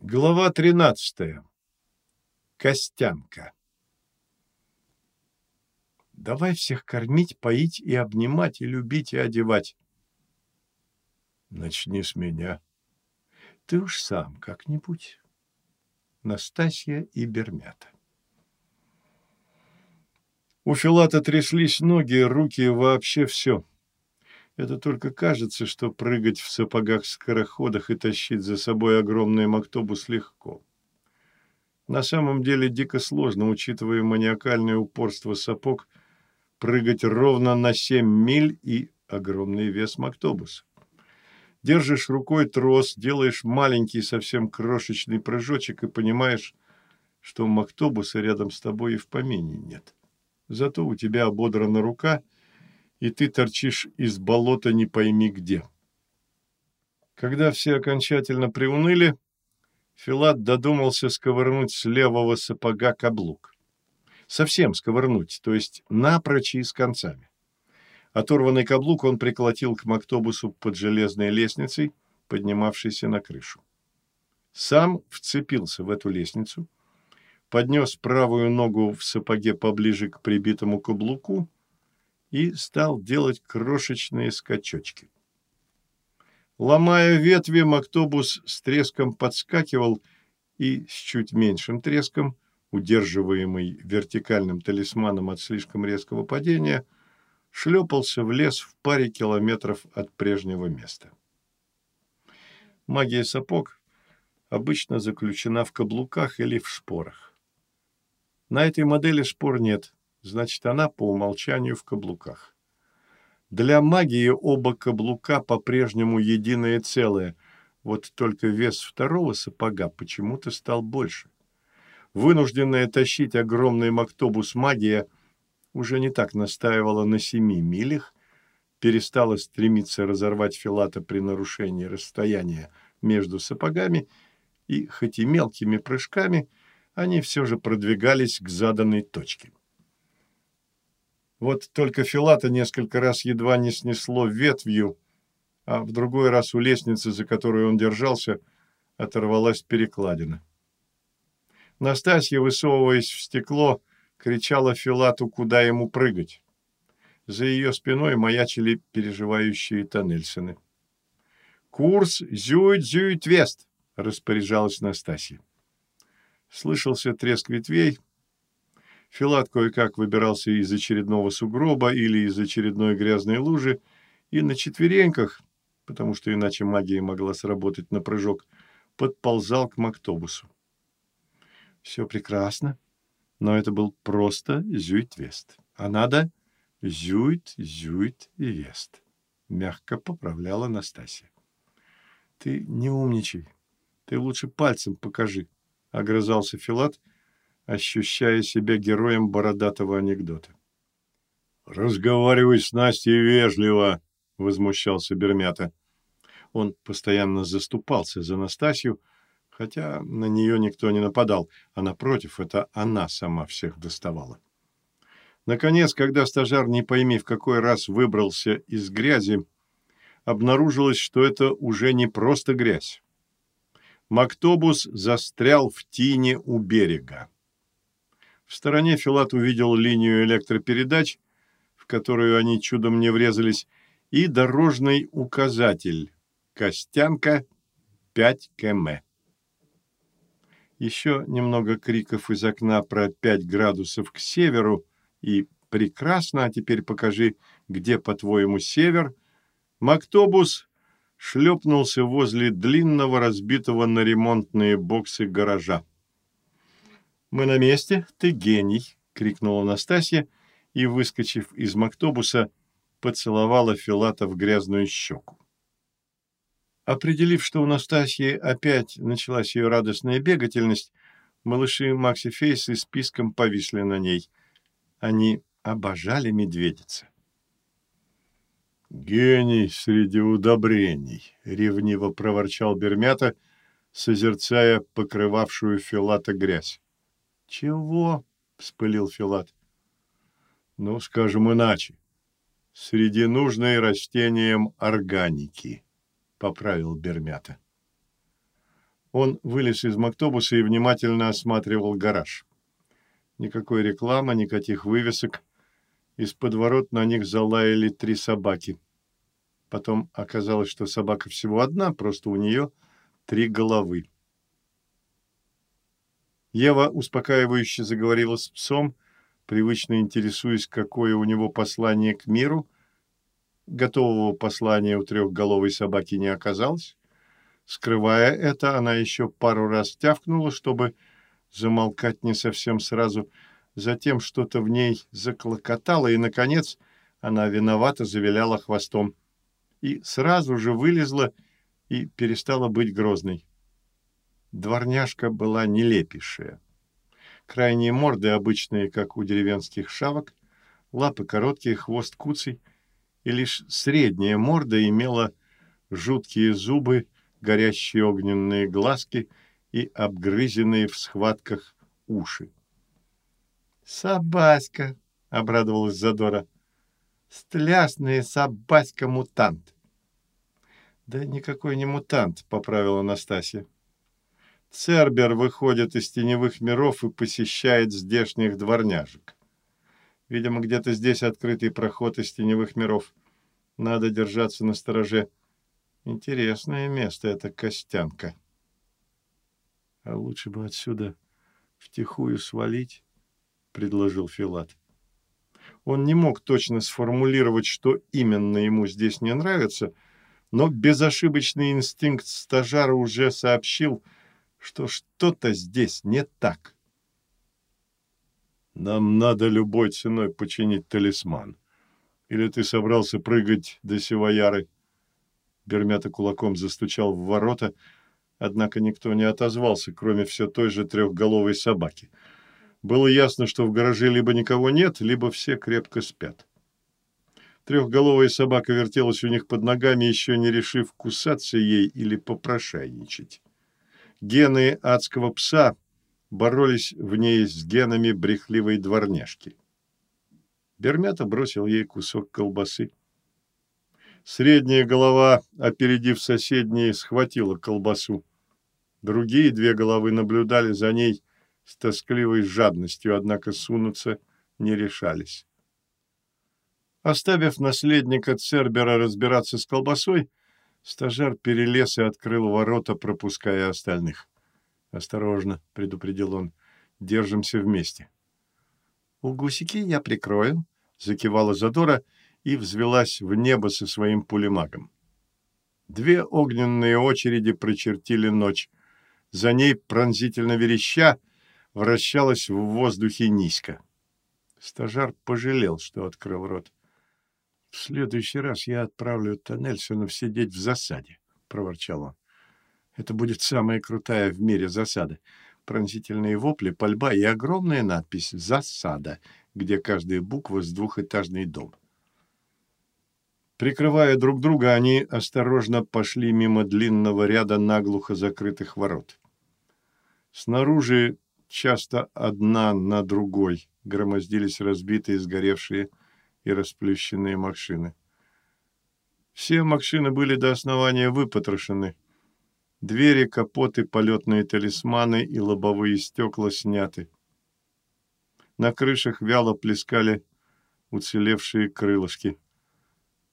Глава 13. Костянка. Давай всех кормить, поить и обнимать, и любить, и одевать. Начни с меня. Ты уж сам как-нибудь. Настасья и Бермята. У Филата тряслись ноги, руки, вообще все. Это только кажется, что прыгать в сапогах-скороходах и тащить за собой огромный мактобус легко. На самом деле дико сложно, учитывая маниакальное упорство сапог, прыгать ровно на 7 миль и огромный вес мактобуса. Держишь рукой трос, делаешь маленький, совсем крошечный прыжочек и понимаешь, что мактобуса рядом с тобой и в помине нет. Зато у тебя ободрана рука, и ты торчишь из болота не пойми где. Когда все окончательно приуныли, Филат додумался сковырнуть с левого сапога каблук. Совсем сковырнуть, то есть напрочь и с концами. Оторванный каблук он приколотил к мактобусу под железной лестницей, поднимавшейся на крышу. Сам вцепился в эту лестницу, поднес правую ногу в сапоге поближе к прибитому каблуку и стал делать крошечные скачочки. Ломая ветви, мактобус с треском подскакивал и с чуть меньшим треском, удерживаемый вертикальным талисманом от слишком резкого падения, шлепался в лес в паре километров от прежнего места. Магия сапог обычно заключена в каблуках или в шпорах. На этой модели шпор нет, значит, она по умолчанию в каблуках. Для магии оба каблука по-прежнему единое целое, вот только вес второго сапога почему-то стал больше. Вынужденная тащить огромный мактобус магия уже не так настаивала на семи милях, перестала стремиться разорвать Филата при нарушении расстояния между сапогами, и, хоть и мелкими прыжками, они все же продвигались к заданной точке. Вот только Филата несколько раз едва не снесло ветвью, а в другой раз у лестницы, за которую он держался, оторвалась перекладина. Настасья, высовываясь в стекло, кричала Филату, куда ему прыгать. За ее спиной маячили переживающие Тоннельсоны. «Курс зюит-зюит-вест!» — распоряжалась Настасья. Слышался треск ветвей, Филат кое-как выбирался из очередного сугроба или из очередной грязной лужи и на четвереньках, потому что иначе магия могла сработать на прыжок, подползал к мактобусу. Все прекрасно, но это был просто зюит-вест. А надо зюит, зюит и вест. Мягко поправляла Настасья. Ты не умничай. Ты лучше пальцем покажи, огрызался Филат, ощущая себя героем бородатого анекдота. «Разговаривай с Настей вежливо!» — возмущался Бермята. Он постоянно заступался за Настасью, хотя на нее никто не нападал, а напротив, это она сама всех доставала. Наконец, когда стажар, не пойми в какой раз выбрался из грязи, обнаружилось, что это уже не просто грязь. Мактобус застрял в тине у берега. В стороне Филат увидел линию электропередач, в которую они чудом не врезались, и дорожный указатель «Костянка 5 км». Еще немного криков из окна про 5 градусов к северу и «Прекрасно, а теперь покажи, где, по-твоему, север?» Мактобус шлепнулся возле длинного разбитого на ремонтные боксы гаража. «Мы на месте, ты гений!» — крикнула Настасья и, выскочив из мактобуса, поцеловала Филата в грязную щеку. Определив, что у Настасьи опять началась ее радостная бегательность, малыши Макси Фейс и списком повисли на ней. Они обожали медведица. «Гений среди удобрений!» — ревниво проворчал Бермята, созерцая покрывавшую Филата грязь. «Чего?» — вспылил Филат. «Ну, скажем иначе. Среди нужной растениям органики», — поправил Бермята. Он вылез из мактобуса и внимательно осматривал гараж. Никакой рекламы, никаких вывесок. Из подворот на них залаяли три собаки. Потом оказалось, что собака всего одна, просто у нее три головы. Ева успокаивающе заговорила с псом, привычно интересуясь, какое у него послание к миру. Готового послания у трехголовой собаки не оказалось. Скрывая это, она еще пару раз тявкнула, чтобы замолкать не совсем сразу. Затем что-то в ней заклокотало, и, наконец, она виновато завиляла хвостом. И сразу же вылезла и перестала быть грозной. Дворняжка была нелепейшая. Крайние морды обычные, как у деревенских шавок, лапы короткие, хвост куцый, и лишь средняя морда имела жуткие зубы, горящие огненные глазки и обгрызенные в схватках уши. «Собаська!» — обрадовалась Задора. «Стлясный собаська-мутант!» «Да никакой не мутант», — поправила Настасья. «Цербер выходит из теневых миров и посещает здешних дворняжек. Видимо, где-то здесь открытый проход из теневых миров. Надо держаться на стороже. Интересное место это Костянка. А лучше бы отсюда втихую свалить, предложил Филат. Он не мог точно сформулировать, что именно ему здесь не нравится, но безошибочный инстинкт стажара уже сообщил, что что-то здесь не так. «Нам надо любой ценой починить талисман. Или ты собрался прыгать до Сивояры?» Бермята кулаком застучал в ворота, однако никто не отозвался, кроме все той же трехголовой собаки. Было ясно, что в гараже либо никого нет, либо все крепко спят. Трехголовая собака вертелась у них под ногами, еще не решив кусаться ей или попрошайничать. Гены адского пса боролись в ней с генами брехливой дворняжки. Бермята бросил ей кусок колбасы. Средняя голова, опередив соседние, схватила колбасу. Другие две головы наблюдали за ней с тоскливой жадностью, однако сунуться не решались. Оставив наследника Цербера разбираться с колбасой, стажар перелез и открыл ворота, пропуская остальных. «Осторожно», — предупредил он, — «держимся вместе». «У гусики я прикрою», — закивала Задора, — и взвелась в небо со своим пулемагом. Две огненные очереди прочертили ночь. За ней, пронзительно вереща, вращалась в воздухе низко. Стажар пожалел, что открыл рот. — В следующий раз я отправлю Тоннельсонов сидеть в засаде, — проворчал он. — Это будет самая крутая в мире засада. Пронзительные вопли, пальба и огромная надпись «Засада», где каждая буква с двухэтажный дом. — Прикрывая друг друга, они осторожно пошли мимо длинного ряда наглухо закрытых ворот. Снаружи, часто одна на другой, громоздились разбитые, сгоревшие и расплющенные машины. Все машины были до основания выпотрошены. Двери, капоты, полетные талисманы и лобовые стекла сняты. На крышах вяло плескали уцелевшие крылышки.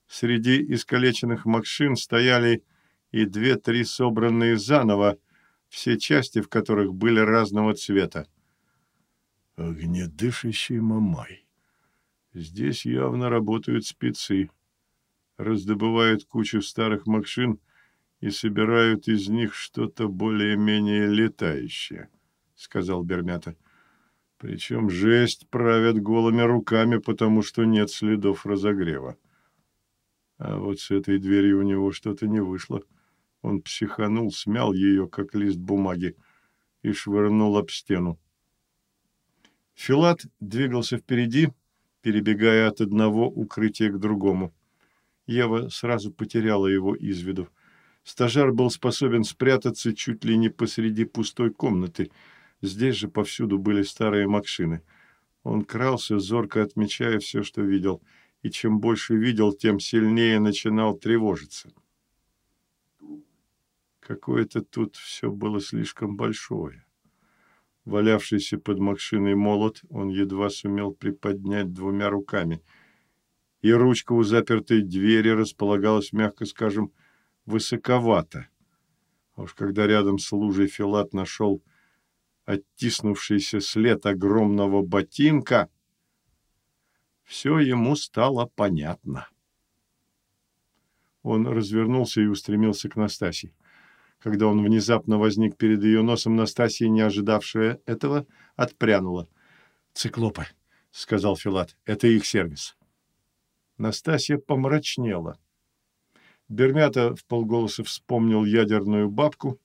Среди искалеченных машин стояли и две-три собранные заново, все части в которых были разного цвета. Огнедышащий мамай. Здесь явно работают спецы. Раздобывают кучу старых машин и собирают из них что-то более-менее летающее, — сказал Бермята. Причем жесть правят голыми руками, потому что нет следов разогрева. А вот с этой дверью у него что-то не вышло. Он психанул, смял ее, как лист бумаги, и швырнул об стену. Филат двигался впереди, перебегая от одного укрытия к другому. Ева сразу потеряла его из виду. Стажар был способен спрятаться чуть ли не посреди пустой комнаты. Здесь же повсюду были старые макшины. Он крался, зорко отмечая все, что видел — и чем больше видел, тем сильнее начинал тревожиться. Какое-то тут все было слишком большое. Валявшийся под машиной молот он едва сумел приподнять двумя руками. И ручка у запертой двери располагалась, мягко скажем, высоковато. А уж когда рядом с лужей Филат нашел оттиснувшийся след огромного ботинка, все ему стало понятно. Он развернулся и устремился к Настасье. Когда он внезапно возник перед ее носом, Настасья, не ожидавшая этого, отпрянула. «Циклопы», — сказал Филат, — «это их сервис». Настасья помрачнела. Бермята в полголоса вспомнил ядерную бабку.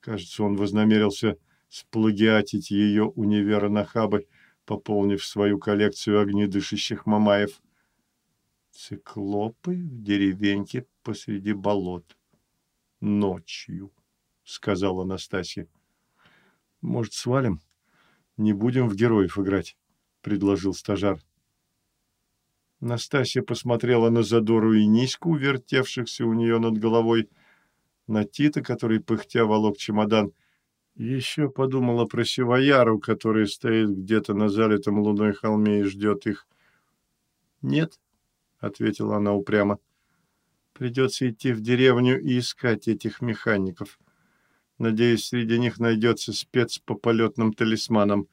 Кажется, он вознамерился сплагиатить ее универа Нахабы, пополнив свою коллекцию огнедышащих мамаев. Циклопы в деревеньке посреди болот. Ночью, сказала Настасья. Может, свалим? Не будем в героев играть, предложил стажар. Настасья посмотрела на Задору и Ниську, вертевшихся у нее над головой, на Тита, который, пыхтя, волок чемодан, еще подумала про Сивояру, который стоит где-то на залитом луной холме и ждет их. «Нет», — ответила она упрямо, — «придется идти в деревню и искать этих механиков. Надеюсь, среди них найдется спец по полетным талисманам.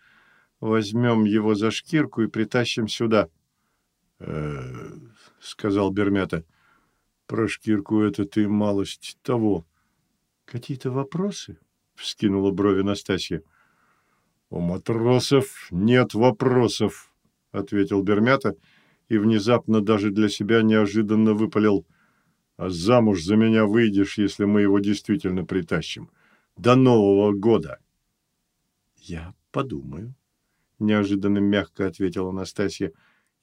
Возьмем его за шкирку и притащим сюда». Э, сказал Бермята. Про шкирку это ты малость того. Какие-то вопросы? Вскинула брови Настасья. У матросов нет вопросов, ответил Бермята и внезапно даже для себя неожиданно выпалил. А замуж за меня выйдешь, если мы его действительно притащим. До Нового года. Я подумаю, неожиданно мягко ответила Настасья.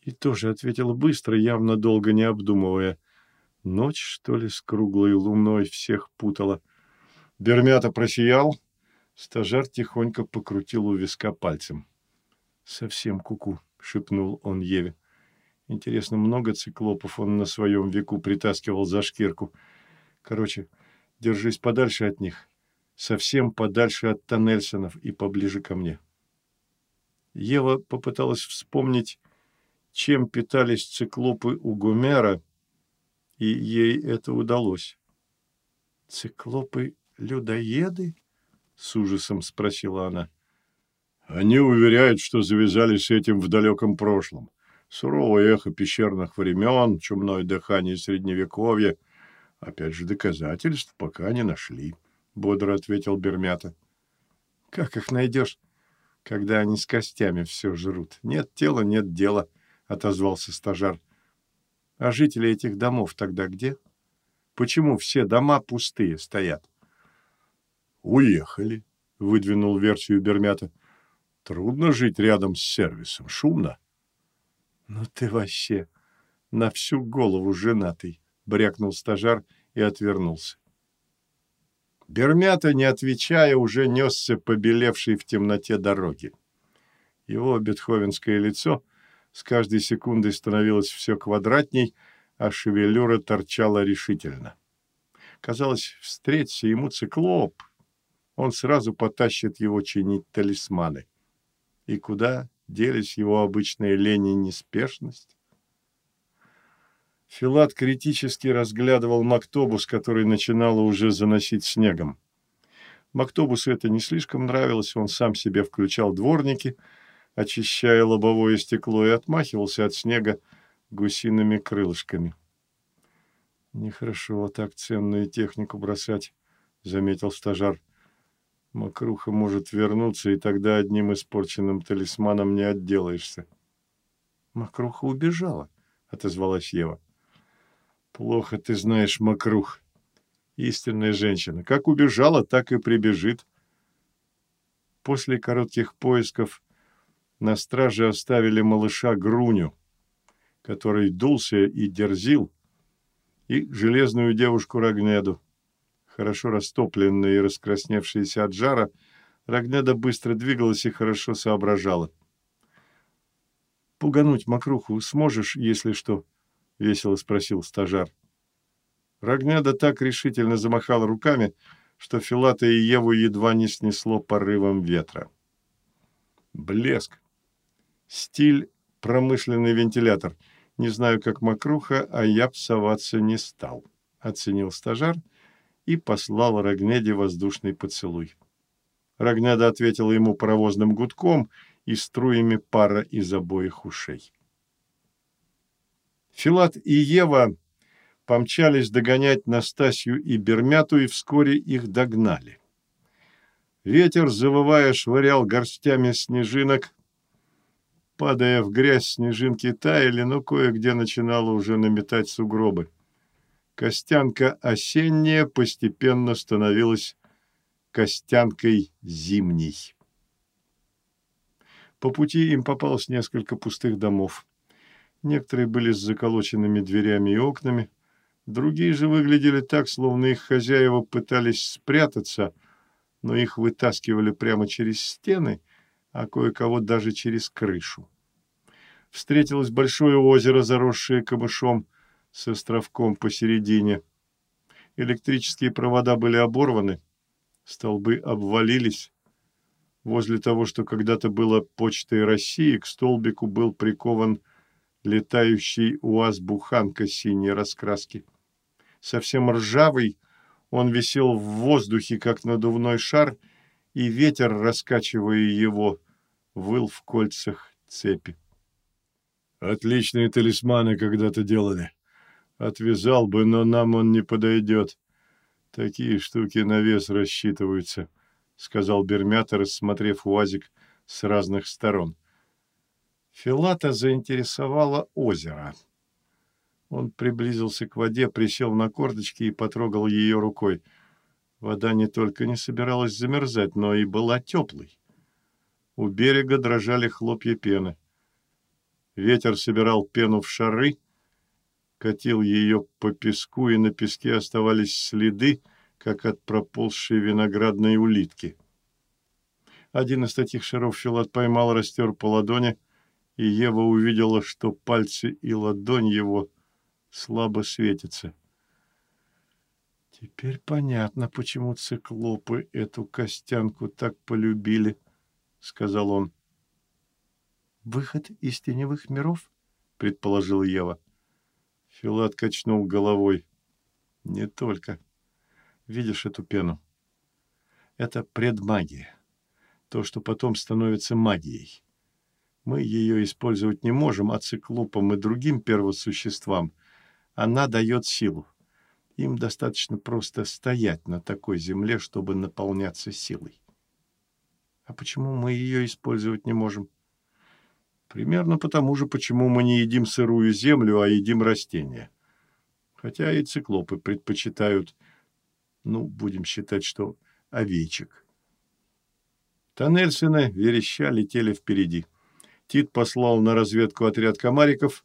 И тоже ответила быстро, явно долго не обдумывая. Ночь, что ли, с круглой луной всех путала. Бермята просиял. Стажар тихонько покрутил у виска пальцем. «Совсем куку», — шепнул он Еве. Интересно, много циклопов он на своем веку притаскивал за шкирку. Короче, держись подальше от них. Совсем подальше от Тоннельсонов и поближе ко мне. Ева попыталась вспомнить, чем питались циклопы у Гумера, и ей это удалось. «Циклопы-людоеды?» — с ужасом спросила она. «Они уверяют, что завязали с этим в далеком прошлом. Суровое эхо пещерных времен, чумное дыхание Средневековья. Опять же, доказательств пока не нашли», — бодро ответил Бермята. «Как их найдешь, когда они с костями все жрут? Нет тела, нет дела», отозвался стажар. А жители этих домов тогда где? Почему все дома пустые стоят? Уехали, выдвинул версию Бермята. Трудно жить рядом с сервисом, шумно. Ну ты вообще на всю голову женатый, брякнул стажар и отвернулся. Бермята, не отвечая, уже несся побелевший в темноте дороги. Его бетховенское лицо с каждой секундой становилось все квадратней, а шевелюра торчала решительно. Казалось, встреться ему циклоп, он сразу потащит его чинить талисманы. И куда делись его обычная лень и неспешность? Филат критически разглядывал Мактобус, который начинало уже заносить снегом. Мактобусу это не слишком нравилось, он сам себе включал дворники — очищая лобовое стекло, и отмахивался от снега гусиными крылышками. «Нехорошо так ценную технику бросать», — заметил стажар. «Мокруха может вернуться, и тогда одним испорченным талисманом не отделаешься». «Мокруха убежала», — отозвалась Ева. «Плохо ты знаешь Мокрух. Истинная женщина. Как убежала, так и прибежит». После коротких поисков на страже оставили малыша Груню, который дулся и дерзил, и железную девушку Рагнеду. Хорошо растопленная и раскрасневшаяся от жара, Рагнеда быстро двигалась и хорошо соображала. «Пугануть мокруху сможешь, если что?» — весело спросил стажар. Рагнеда так решительно замахала руками, что Филата и Еву едва не снесло порывом ветра. Блеск. Стиль промышленный вентилятор. Не знаю, как мокруха, а я псоваться не стал. Оценил стажар и послал Рогнеде воздушный поцелуй. Рогнеда ответила ему паровозным гудком и струями пара из обоих ушей. Филат и Ева помчались догонять Настасью и Бермяту, и вскоре их догнали. Ветер, завывая, швырял горстями снежинок. Падая в грязь, снежинки таяли, но кое-где начинало уже наметать сугробы. Костянка осенняя постепенно становилась костянкой зимней. По пути им попалось несколько пустых домов. Некоторые были с заколоченными дверями и окнами, другие же выглядели так, словно их хозяева пытались спрятаться, но их вытаскивали прямо через стены, а кое-кого даже через крышу. Встретилось большое озеро, заросшее камышом, с островком посередине. Электрические провода были оборваны, столбы обвалились. Возле того, что когда-то было почтой России, к столбику был прикован летающий УАЗ-буханка синей раскраски. Совсем ржавый, он висел в воздухе, как надувной шар, и ветер, раскачивая его, выл в кольцах цепи. «Отличные талисманы когда-то делали. Отвязал бы, но нам он не подойдет. Такие штуки на вес рассчитываются», — сказал Бермята, рассмотрев УАЗик с разных сторон. Филата заинтересовало озеро. Он приблизился к воде, присел на корточки и потрогал ее рукой. Вода не только не собиралась замерзать, но и была теплой. У берега дрожали хлопья пены. Ветер собирал пену в шары, катил ее по песку, и на песке оставались следы, как от проползшей виноградной улитки. Один из таких шаров Филат поймал, растер по ладони, и Ева увидела, что пальцы и ладонь его — слабо светится. Теперь понятно, почему циклопы эту костянку так полюбили, сказал он. Выход из теневых миров, предположил Ева. Филат качнул головой. Не только. Видишь эту пену? Это предмагия. То, что потом становится магией. Мы ее использовать не можем, а циклопам и другим первосуществам она дает силу. Им достаточно просто стоять на такой земле, чтобы наполняться силой. А почему мы ее использовать не можем? Примерно потому же, почему мы не едим сырую землю, а едим растения. Хотя и циклопы предпочитают, ну, будем считать, что овечек. Тоннельсены вереща летели впереди. Тит послал на разведку отряд комариков,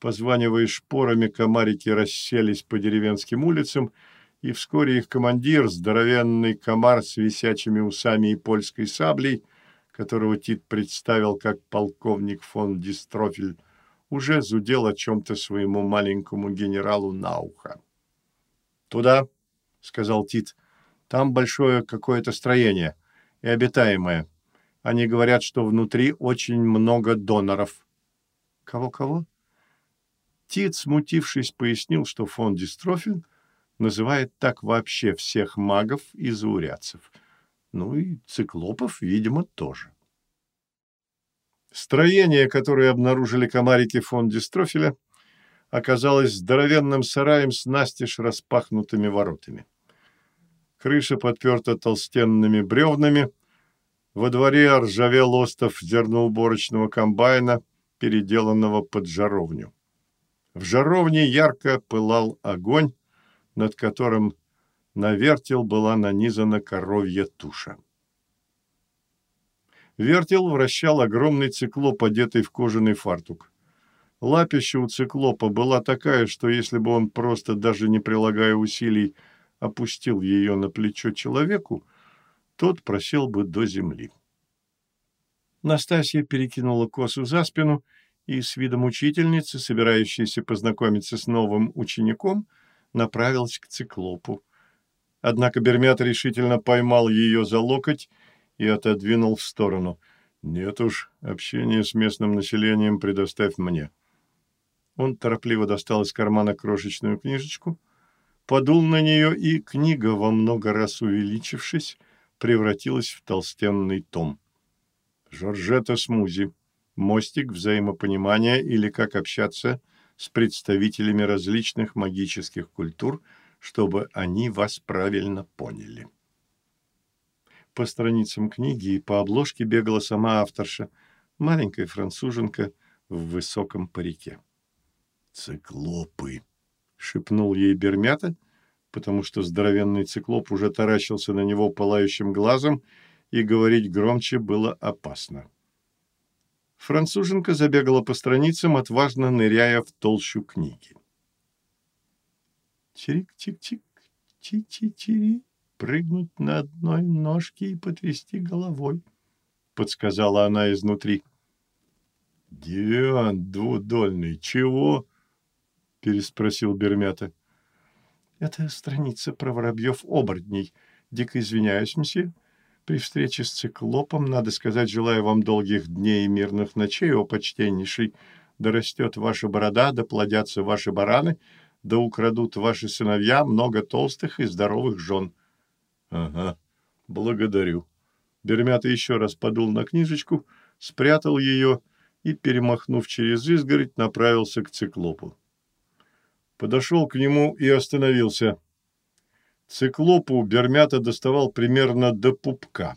Позванивая шпорами, комарики расселись по деревенским улицам, и вскоре их командир, здоровенный комар с висячими усами и польской саблей, которого Тит представил как полковник фон Дистрофель, уже зудел о чем-то своему маленькому генералу на ухо. «Туда», — сказал Тит, — «там большое какое-то строение и обитаемое. Они говорят, что внутри очень много доноров». «Кого-кого?» Тит, смутившись, пояснил, что фон Дистрофин называет так вообще всех магов и заурядцев. Ну и циклопов, видимо, тоже. Строение, которое обнаружили комарики фон Дистрофиля, оказалось здоровенным сараем с настежь распахнутыми воротами. Крыша подперта толстенными бревнами, во дворе ржавел остов зерноуборочного комбайна, переделанного под жаровню. В жаровне ярко пылал огонь, над которым на вертел была нанизана коровья туша. Вертел вращал огромный циклоп, одетый в кожаный фартук. Лапища у циклопа была такая, что если бы он просто, даже не прилагая усилий, опустил ее на плечо человеку, тот просел бы до земли. Настасья перекинула косу за спину и с видом учительницы, собирающейся познакомиться с новым учеником, направилась к циклопу. Однако Бермят решительно поймал ее за локоть и отодвинул в сторону. «Нет уж, общение с местным населением предоставь мне». Он торопливо достал из кармана крошечную книжечку, подул на нее, и книга, во много раз увеличившись, превратилась в толстенный том. Жоржета Смузи. Мостик взаимопонимания или как общаться с представителями различных магических культур, чтобы они вас правильно поняли. По страницам книги и по обложке бегала сама авторша, маленькая француженка в высоком парике. «Циклопы!» — шепнул ей Бермята, потому что здоровенный циклоп уже таращился на него пылающим глазом, и говорить громче было опасно. Француженка забегала по страницам, отважно ныряя в толщу книги. «Чирик-чик-чик, чи-чи-чири, прыгнуть на одной ножке и потрясти головой», — подсказала она изнутри. «Девиант двудольный, чего?» — переспросил Бермята. «Это страница про воробьев-оборотней. Дико извиняюсь, мсье. При встрече с циклопом, надо сказать, желаю вам долгих дней и мирных ночей, о почтеннейший. Да растет ваша борода, да плодятся ваши бараны, да украдут ваши сыновья много толстых и здоровых жен». «Ага, благодарю». Бермята еще раз подул на книжечку, спрятал ее и, перемахнув через изгородь, направился к циклопу подошел к нему и остановился. Циклопу Бермята доставал примерно до пупка.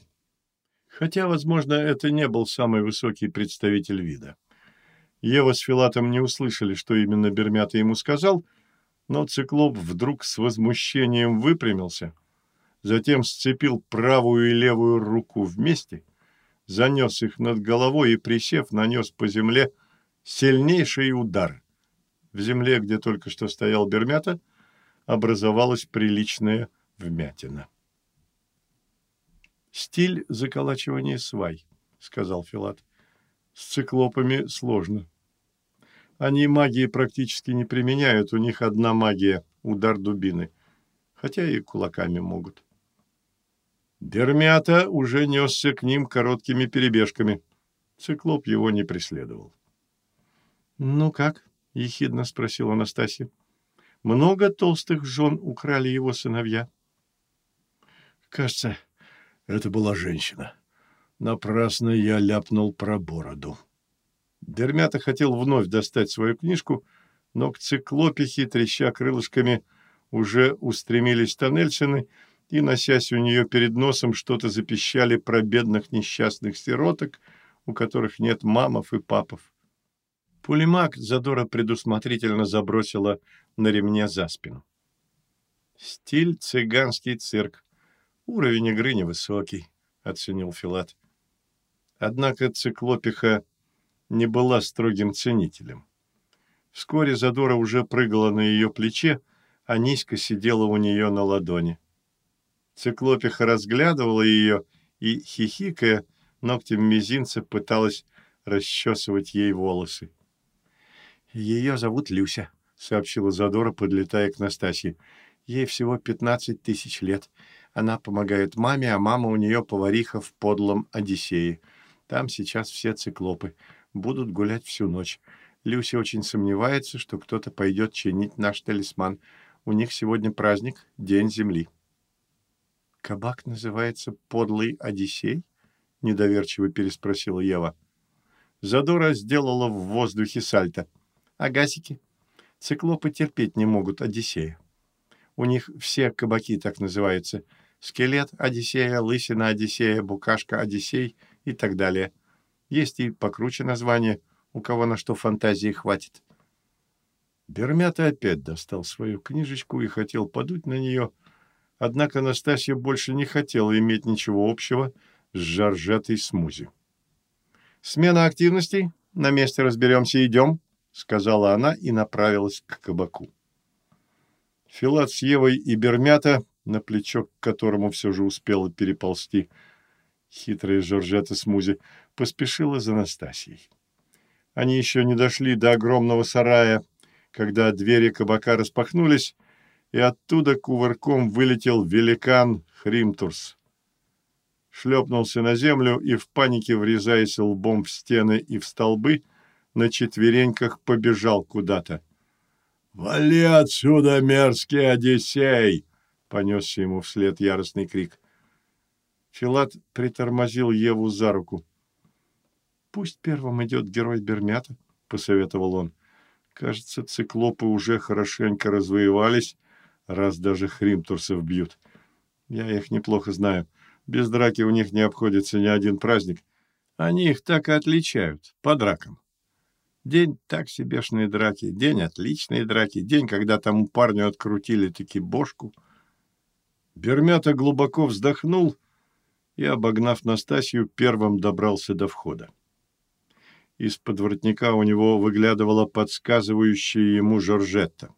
Хотя, возможно, это не был самый высокий представитель вида. Ева с Филатом не услышали, что именно Бермята ему сказал, но циклоп вдруг с возмущением выпрямился, затем сцепил правую и левую руку вместе, занес их над головой и, присев, нанес по земле сильнейший удар. В земле, где только что стоял Бермята, образовалась приличная вмятина. «Стиль заколачивания свай», — сказал Филат. «С циклопами сложно. Они магии практически не применяют, у них одна магия — удар дубины, хотя и кулаками могут». Бермята уже несся к ним короткими перебежками. Циклоп его не преследовал. «Ну как?» — ехидно спросил Анастасия. «Много толстых жен украли его сыновья?» «Кажется, это была женщина. Напрасно я ляпнул про бороду». Дермята хотел вновь достать свою книжку, но к циклопихе, треща крылышками, уже устремились тоннельсины и, носясь у нее перед носом, что-то запищали про бедных несчастных сироток, у которых нет мамов и папов. Пулемак задора предусмотрительно забросила на ремне за спину. «Стиль цыганский цирк. Уровень игры невысокий», — оценил Филат. Однако циклопиха не была строгим ценителем. Вскоре Задора уже прыгала на ее плече, а Низко сидела у нее на ладони. Циклопиха разглядывала ее и, хихикая, ногтем мизинца пыталась расчесывать ей волосы. «Ее зовут Люся», — сообщила Задора, подлетая к Настасье. «Ей всего пятнадцать тысяч лет. Она помогает маме, а мама у нее повариха в подлом Одиссее. Там сейчас все циклопы. Будут гулять всю ночь. Люся очень сомневается, что кто-то пойдет чинить наш талисман. У них сегодня праздник, День Земли». «Кабак называется «Подлый Одиссей»?» — недоверчиво переспросила Ева. Задора сделала в воздухе сальто — а гасики? Циклопы терпеть не могут Одиссея. У них все кабаки так называются. Скелет Одиссея, лысина Одиссея, букашка Одиссей и так далее. Есть и покруче названия, у кого на что фантазии хватит. Бермята опять достал свою книжечку и хотел подуть на нее, однако Настасья больше не хотела иметь ничего общего с жаржетой смузи. «Смена активностей. На месте разберемся. Идем», сказала она и направилась к кабаку. Филат с Евой и Бермята, на плечо к которому все же успела переползти хитрая Жоржета Смузи, поспешила за Настасьей. Они еще не дошли до огромного сарая, когда двери кабака распахнулись, и оттуда кувырком вылетел великан Хримтурс. Шлепнулся на землю и в панике, врезаясь лбом в стены и в столбы, на четвереньках побежал куда-то. «Вали отсюда, мерзкий Одиссей!» — понесся ему вслед яростный крик. Филат притормозил Еву за руку. «Пусть первым идет герой Бермята», — посоветовал он. «Кажется, циклопы уже хорошенько развоевались, раз даже хримтурсов бьют. Я их неплохо знаю. Без драки у них не обходится ни один праздник. Они их так и отличают, по дракам. День так себешные драки, день отличные драки, день, когда тому парню открутили таки бошку. Бермята глубоко вздохнул и, обогнав Настасью, первым добрался до входа. Из-под воротника у него выглядывала подсказывающая ему Жоржетта.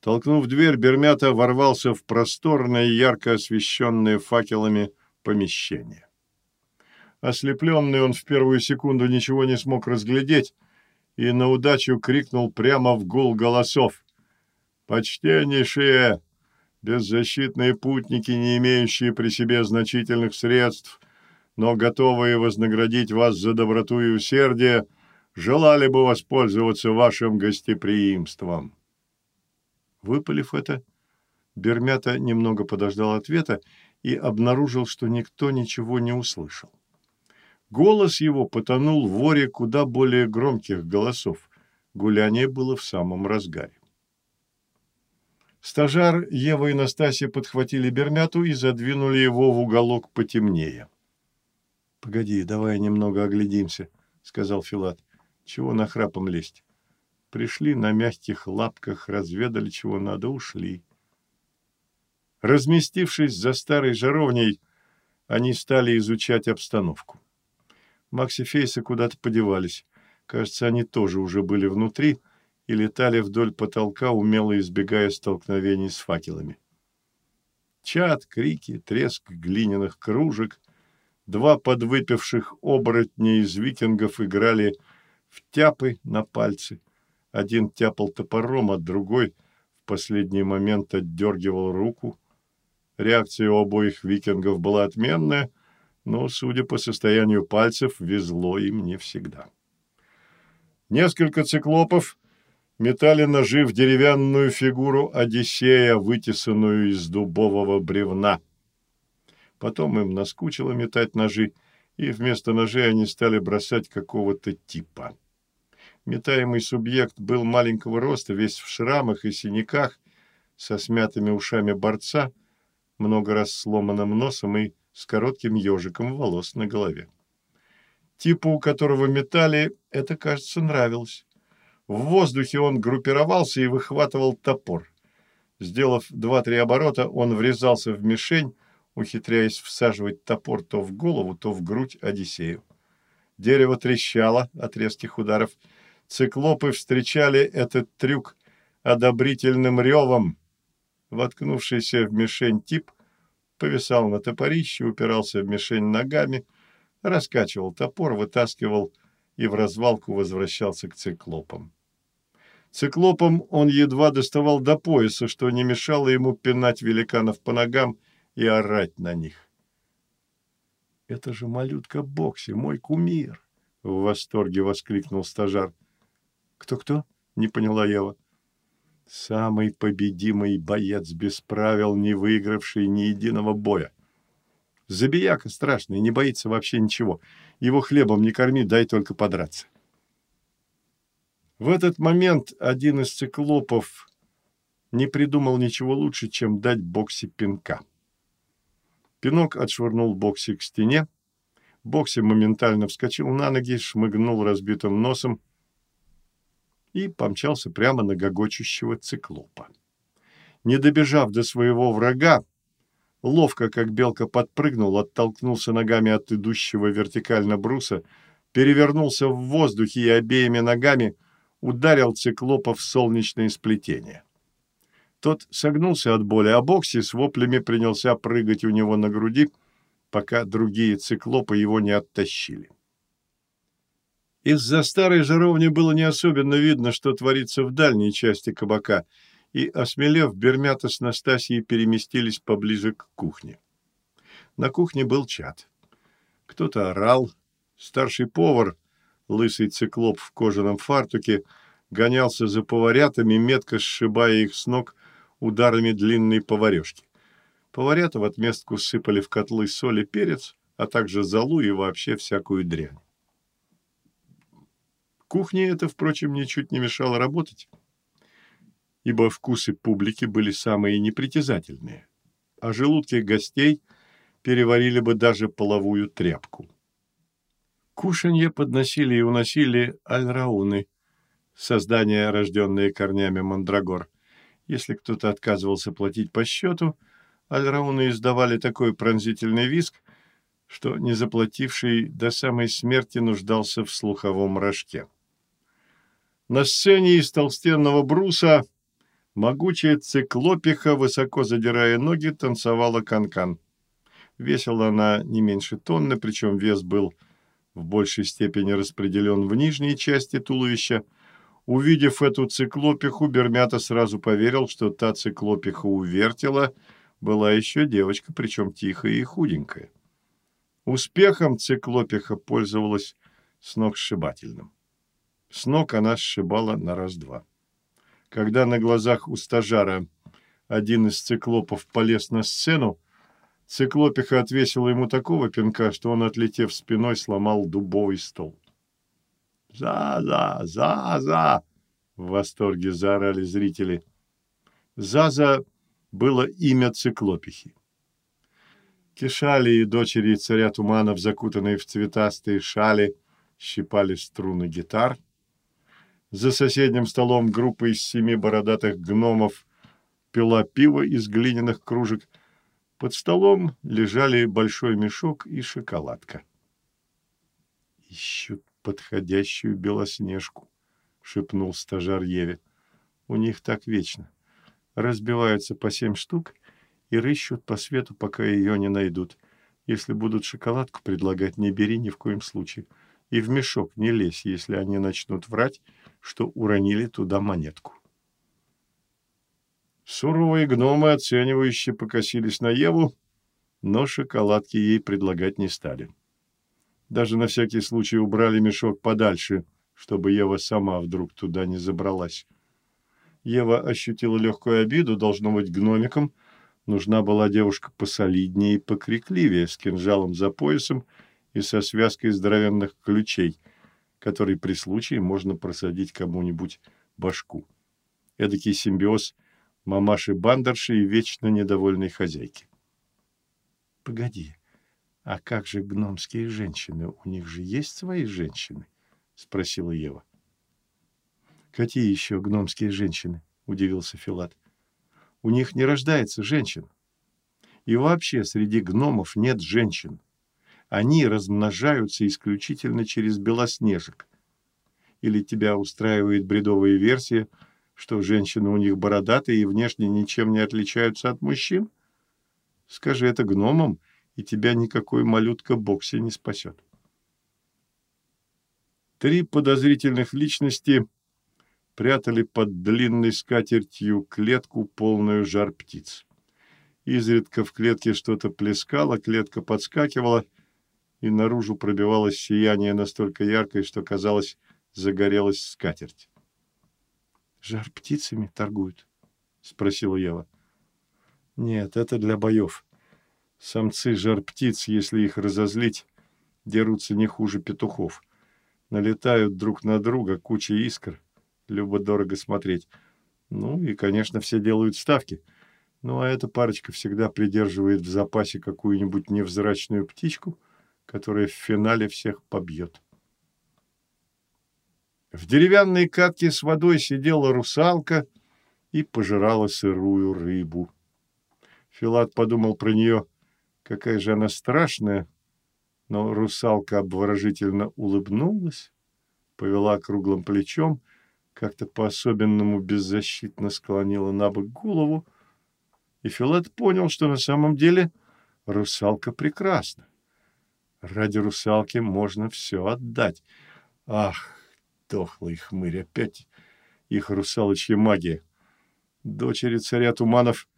Толкнув дверь, Бермята ворвался в просторное, ярко освещенное факелами помещение. Ослепленный он в первую секунду ничего не смог разглядеть, и на удачу крикнул прямо в гул голосов. «Почтеннейшие, беззащитные путники, не имеющие при себе значительных средств, но готовые вознаградить вас за доброту и усердие, желали бы воспользоваться вашим гостеприимством». Выпалив это, Бермята немного подождал ответа и обнаружил, что никто ничего не услышал. Голос его потонул в воре куда более громких голосов. Гуляние было в самом разгаре. Стажар Ева и Настасья подхватили Бермяту и задвинули его в уголок потемнее. — Погоди, давай немного оглядимся, — сказал Филат. — Чего на храпом лезть? Пришли на мягких лапках, разведали, чего надо, ушли. Разместившись за старой жаровней, они стали изучать обстановку. Макс и Фейса куда-то подевались. Кажется, они тоже уже были внутри и летали вдоль потолка, умело избегая столкновений с факелами. Чат, крики, треск глиняных кружек. Два подвыпивших оборотня из викингов играли в тяпы на пальцы. Один тяпал топором, а другой в последний момент отдергивал руку. Реакция у обоих викингов была отменная — но, судя по состоянию пальцев, везло им не всегда. Несколько циклопов метали ножи в деревянную фигуру Одиссея, вытесанную из дубового бревна. Потом им наскучило метать ножи, и вместо ножей они стали бросать какого-то типа. Метаемый субъект был маленького роста, весь в шрамах и синяках, со смятыми ушами борца, много раз сломанным носом и с коротким ежиком волос на голове. Типу, у которого метали, это, кажется, нравилось. В воздухе он группировался и выхватывал топор. Сделав два-три оборота, он врезался в мишень, ухитряясь всаживать топор то в голову, то в грудь Одиссею. Дерево трещало от резких ударов. Циклопы встречали этот трюк одобрительным ревом. Воткнувшийся в мишень тип повисал на топорище, упирался в мишень ногами, раскачивал топор, вытаскивал и в развалку возвращался к циклопам. Циклопом он едва доставал до пояса, что не мешало ему пинать великанов по ногам и орать на них. «Это же малютка Бокси, мой кумир!» — в восторге воскликнул стажар. «Кто-кто?» — не поняла Ева. Самый победимый боец без правил, не выигравший ни единого боя. Забияка страшный, не боится вообще ничего. Его хлебом не корми, дай только подраться. В этот момент один из циклопов не придумал ничего лучше, чем дать Бокси пинка. Пинок отшвырнул Бокси к стене. Бокси моментально вскочил на ноги, шмыгнул разбитым носом и помчался прямо на гогочущего циклопа. Не добежав до своего врага, ловко, как белка, подпрыгнул, оттолкнулся ногами от идущего вертикально бруса, перевернулся в воздухе и обеими ногами ударил циклопа в солнечное сплетение. Тот согнулся от боли, а Бокси с воплями принялся прыгать у него на груди, пока другие циклопы его не оттащили. Из-за старой жаровни было не особенно видно, что творится в дальней части кабака, и, осмелев, Бермята с Настасьей переместились поближе к кухне. На кухне был чат. Кто-то орал. Старший повар, лысый циклоп в кожаном фартуке, гонялся за поварятами, метко сшибая их с ног ударами длинной поварешки. Поварята в отместку сыпали в котлы соль и перец, а также золу и вообще всякую дрянь. Кухне это, впрочем, ничуть не мешало работать, ибо вкусы публики были самые непритязательные, а желудки гостей переварили бы даже половую тряпку. Кушанье подносили и уносили альрауны, создания, рожденные корнями мандрагор. Если кто-то отказывался платить по счету, альрауны издавали такой пронзительный визг, что незаплативший до самой смерти нуждался в слуховом рожке. На сцене из толстенного бруса могучая циклопиха, высоко задирая ноги, танцевала канкан. -кан. Весила она не меньше тонны, причем вес был в большей степени распределен в нижней части туловища. Увидев эту циклопиху, Бермята сразу поверил, что та циклопиха у вертела была еще девочка, причем тихая и худенькая. Успехом циклопиха пользовалась сногсшибательным. С ног она сшибала на раз-два. Когда на глазах у стажара один из циклопов полез на сцену, циклопиха отвесила ему такого пинка, что он, отлетев спиной, сломал дубовый стол. «За-за! За-за!» — в восторге заорали зрители. «За-за» было имя циклопихи. Кишали и дочери царя туманов, закутанные в цветастые шали, щипали струны гитар — за соседним столом группа из семи бородатых гномов пила пиво из глиняных кружек. Под столом лежали большой мешок и шоколадка. «Ищут подходящую белоснежку», — шепнул стажар Еве. «У них так вечно. Разбиваются по семь штук и рыщут по свету, пока ее не найдут. Если будут шоколадку предлагать, не бери ни в коем случае. И в мешок не лезь, если они начнут врать, что уронили туда монетку. Суровые гномы, оценивающие, покосились на Еву, но шоколадки ей предлагать не стали. Даже на всякий случай убрали мешок подальше, чтобы Ева сама вдруг туда не забралась. Ева ощутила легкую обиду, должно быть, гномиком. Нужна была девушка посолиднее и покрикливее, с кинжалом за поясом и со связкой здоровенных ключей — который при случае можно просадить кому-нибудь башку. Эдакий симбиоз мамаши-бандерши и вечно недовольной хозяйки. «Погоди, а как же гномские женщины? У них же есть свои женщины?» — спросила Ева. «Какие еще гномские женщины?» — удивился Филат. «У них не рождается женщин. И вообще среди гномов нет женщин они размножаются исключительно через белоснежек. Или тебя устраивает бредовая версия, что женщины у них бородатые и внешне ничем не отличаются от мужчин? Скажи это гномам, и тебя никакой малютка боксе не спасет. Три подозрительных личности прятали под длинной скатертью клетку, полную жар птиц. Изредка в клетке что-то плескало, клетка подскакивала — и наружу пробивалось сияние настолько яркое, что, казалось, загорелась скатерть. «Жар птицами торгуют?» — спросила Ева. «Нет, это для боев. Самцы жар птиц, если их разозлить, дерутся не хуже петухов. Налетают друг на друга куча искр. Любо-дорого смотреть. Ну и, конечно, все делают ставки. Ну а эта парочка всегда придерживает в запасе какую-нибудь невзрачную птичку — которая в финале всех побьет. В деревянной катке с водой сидела русалка и пожирала сырую рыбу. Филат подумал про нее, какая же она страшная, но русалка обворожительно улыбнулась, повела круглым плечом, как-то по-особенному беззащитно склонила на бок голову, и Филат понял, что на самом деле русалка прекрасна. Ради русалки можно все отдать. Ах, дохлый хмырь, опять их русалочья магия. Дочери царя Туманов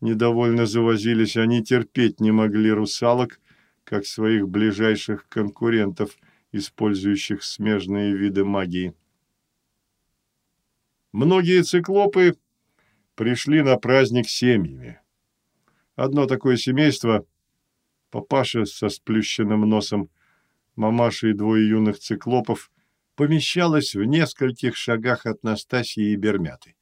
недовольно завозились, они терпеть не могли русалок, как своих ближайших конкурентов, использующих смежные виды магии. Многие циклопы пришли на праздник семьями. Одно такое семейство, папаша со сплющенным носом, мамаша и двое юных циклопов, помещалось в нескольких шагах от Настасьи и Бермяты.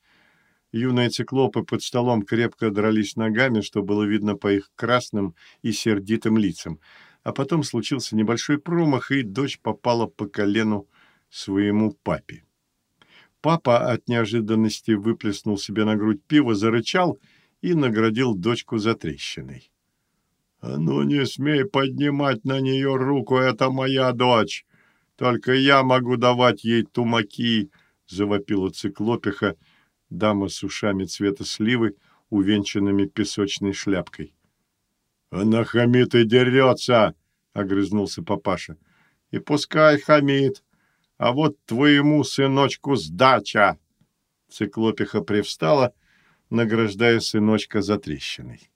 Юные циклопы под столом крепко дрались ногами, что было видно по их красным и сердитым лицам. А потом случился небольшой промах, и дочь попала по колену своему папе. Папа от неожиданности выплеснул себе на грудь пиво, зарычал и наградил дочку за трещиной. «А ну не смей поднимать на нее руку, это моя дочь! Только я могу давать ей тумаки!» — завопила циклопиха, — дама с ушами цвета сливы, увенчанными песочной шляпкой. «Она хамит и дерется!» — огрызнулся папаша. «И пускай хамит, а вот твоему сыночку сдача!» Циклопиха привстала, награждая сыночка за трещиной.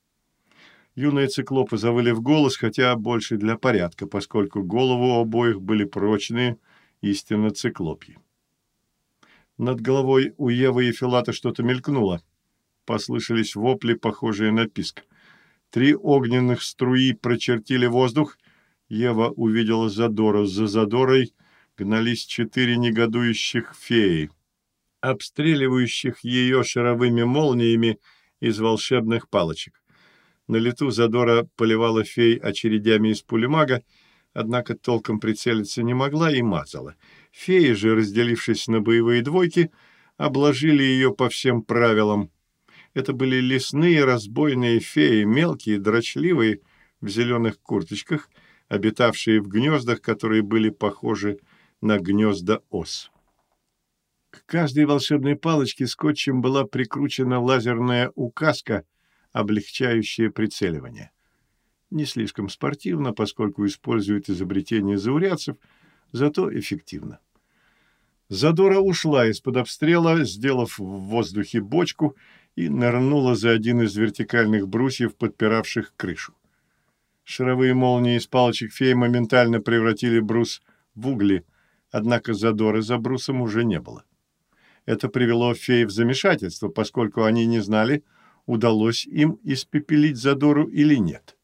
Юные циклопы завыли в голос, хотя больше для порядка, поскольку головы у обоих были прочные, истинно циклопьи. Над головой у Евы и Филата что-то мелькнуло. Послышались вопли, похожие на писк. Три огненных струи прочертили воздух. Ева увидела Задора. За Задорой гнались четыре негодующих феи, обстреливающих ее шаровыми молниями из волшебных палочек. На лету Задора поливала фей очередями из пулемага, однако толком прицелиться не могла и мазала — Феи же, разделившись на боевые двойки, обложили ее по всем правилам. Это были лесные разбойные феи, мелкие, дрочливые, в зеленых курточках, обитавшие в гнездах, которые были похожи на гнезда ос. К каждой волшебной палочке скотчем была прикручена лазерная указка, облегчающая прицеливание. Не слишком спортивно, поскольку используют изобретение заурядцев – зато эффективно. Задора ушла из-под обстрела, сделав в воздухе бочку, и нырнула за один из вертикальных брусьев, подпиравших крышу. Шаровые молнии из палочек феи моментально превратили брус в угли, однако задора за брусом уже не было. Это привело феи в замешательство, поскольку они не знали, удалось им испепелить задору или нет.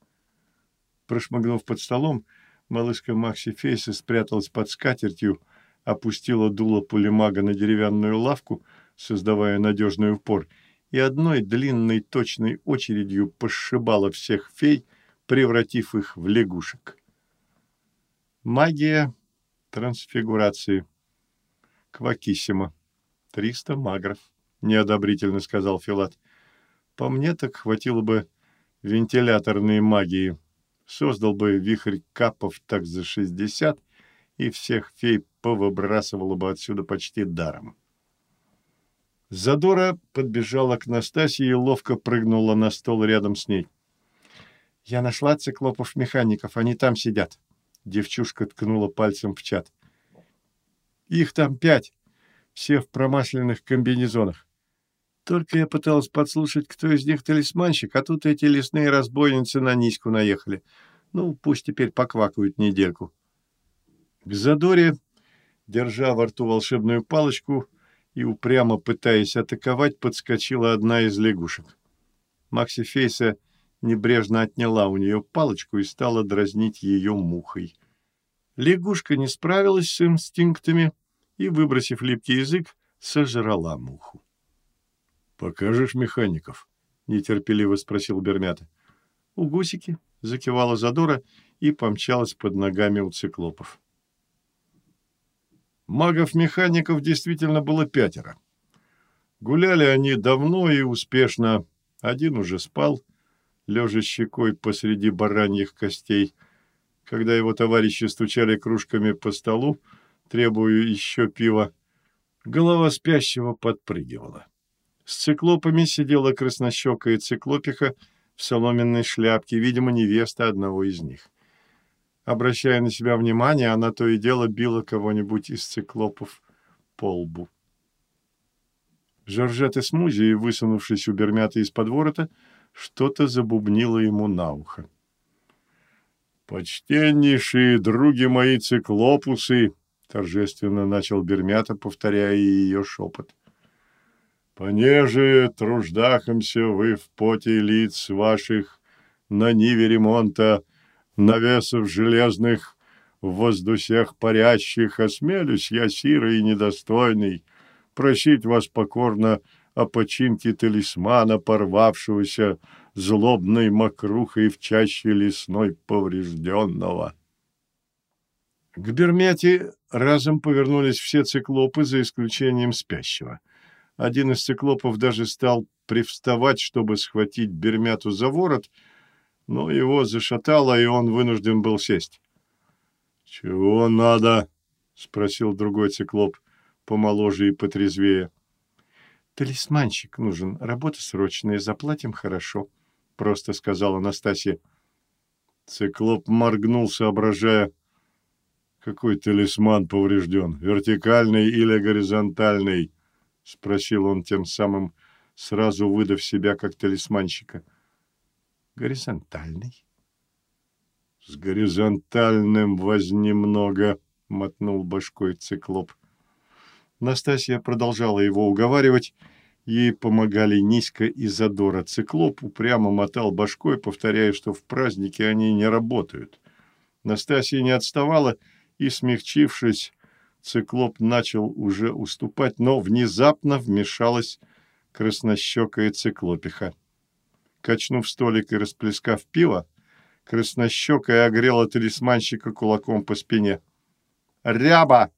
Прошмыгнув под столом, Малышка Макси Фейси спряталась под скатертью, опустила дуло пулемага на деревянную лавку, создавая надежный упор, и одной длинной точной очередью пошибала всех фей, превратив их в лягушек. Магия трансфигурации. Квакиссимо. Триста магров, неодобрительно сказал Филат. По мне так хватило бы вентиляторной магии создал бы вихрь капов так за шестьдесят, и всех фей повыбрасывало бы отсюда почти даром. Задора подбежала к Настасье и ловко прыгнула на стол рядом с ней. «Я нашла циклопов-механиков, они там сидят», — девчушка ткнула пальцем в чат. «Их там пять, все в промасленных комбинезонах. Только я пыталась подслушать, кто из них талисманщик, а тут эти лесные разбойницы на низку наехали. Ну, пусть теперь поквакают недельку. К Задоре, держа во рту волшебную палочку и упрямо пытаясь атаковать, подскочила одна из лягушек. Макси Фейса небрежно отняла у нее палочку и стала дразнить ее мухой. Лягушка не справилась с инстинктами и, выбросив липкий язык, сожрала муху. «Покажешь механиков?» — нетерпеливо спросил Бермята. «У гусики», — закивала Задора и помчалась под ногами у циклопов. Магов-механиков действительно было пятеро. Гуляли они давно и успешно. Один уже спал, лежа щекой посреди бараньих костей. Когда его товарищи стучали кружками по столу, требуя еще пива, голова спящего подпрыгивала. С циклопами сидела краснощекая циклопиха в соломенной шляпке, видимо, невеста одного из них. Обращая на себя внимание, она то и дело била кого-нибудь из циклопов по лбу. Жоржета Смузи, высунувшись у Бермята из-под ворота, что-то забубнило ему на ухо. «Почтеннейшие други мои циклопусы!» — торжественно начал Бермята, повторяя ее шепот. «Понеже труждахомся вы в поте лиц ваших на ниве ремонта навесов железных, в воздусях парящих, осмелюсь я, сирый и недостойный, просить вас покорно о починке талисмана, порвавшегося злобной мокрухой в чаще лесной поврежденного. К Бермете разом повернулись все циклопы, за исключением спящего. Один из циклопов даже стал привставать, чтобы схватить Бермяту за ворот, но его зашатало, и он вынужден был сесть. «Чего надо?» — спросил другой циклоп, помоложе и потрезвее. «Талисманщик нужен. Работа срочная. Заплатим хорошо», — просто сказала Настасья. Циклоп моргнул, соображая, какой талисман поврежден, вертикальный или горизонтальный, — спросил он тем самым, сразу выдав себя как талисманщика. «Горизонтальный». «С горизонтальным возни много», — мотнул башкой циклоп. Настасья продолжала его уговаривать. Ей помогали Низко и Задора. Циклоп упрямо мотал башкой, повторяя, что в празднике они не работают. Настасья не отставала, и, смягчившись, циклоп начал уже уступать, но внезапно вмешалась краснощекая циклопиха. Качнув столик и расплескав пиво, краснощекая огрела талисманщика кулаком по спине. «Ряба!»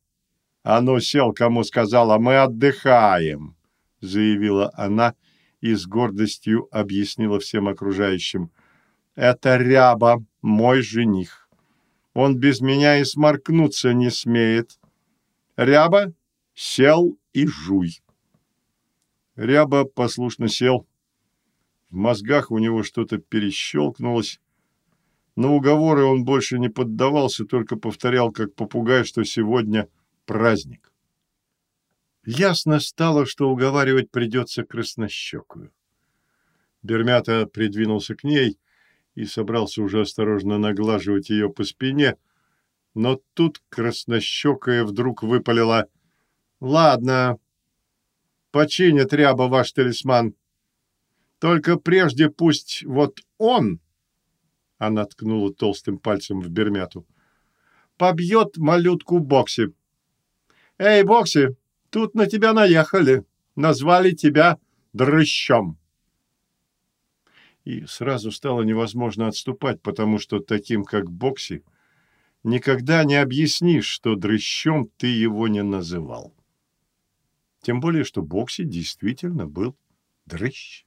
«А сел, кому сказала, мы отдыхаем!» — заявила она и с гордостью объяснила всем окружающим. «Это Ряба, мой жених. Он без меня и сморкнуться не смеет. Ряба, сел и жуй». Ряба послушно сел. В мозгах у него что-то перещелкнулось. На уговоры он больше не поддавался, только повторял, как попугай, что сегодня праздник. Ясно стало, что уговаривать придется краснощекую. Бермята придвинулся к ней и собрался уже осторожно наглаживать ее по спине, но тут краснощекая вдруг выпалила «Ладно, починит ряба ваш талисман. Только прежде пусть вот он...» Она ткнула толстым пальцем в Бермяту. «Побьет малютку Бокси. «Эй, Бокси, тут на тебя наехали. Назвали тебя дрыщом». И сразу стало невозможно отступать, потому что таким, как Бокси, никогда не объяснишь, что дрыщом ты его не называл. Тем более, что Бокси действительно был дрыщ.